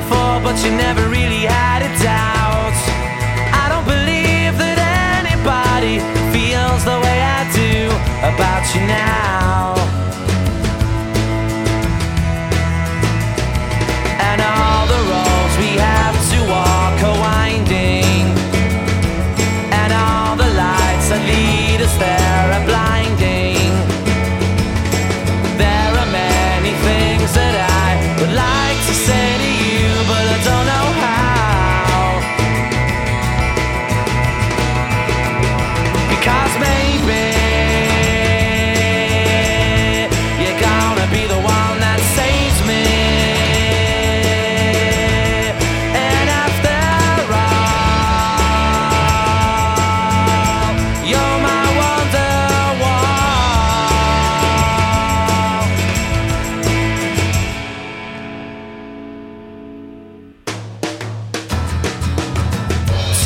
Before, but you never really had a doubt. I don't believe that anybody feels the way I do about you now. And all the roads we have to walk are winding, and all the lights that lead us there are blinding. There are many things that I would like to say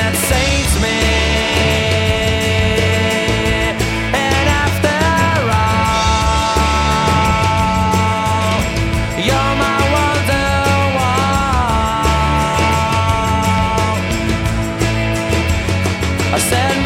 That saves me. And after all, you're my wonderwall. I said